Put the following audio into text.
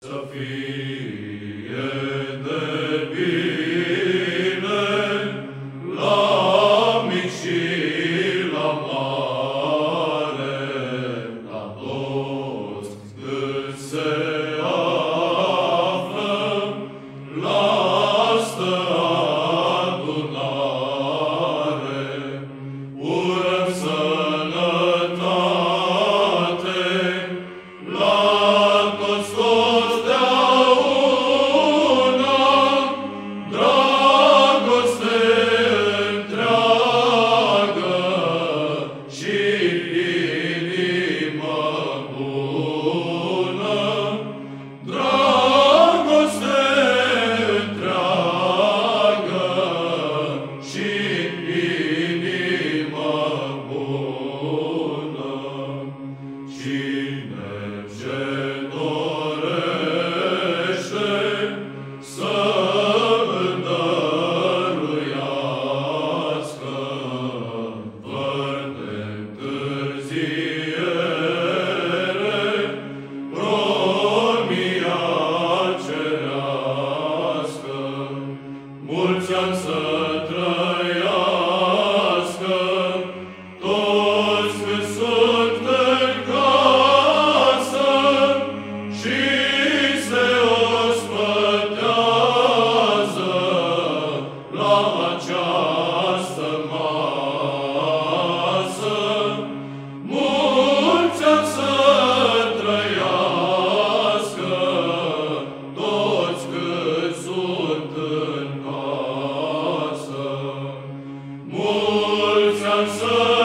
Să Cine Santo.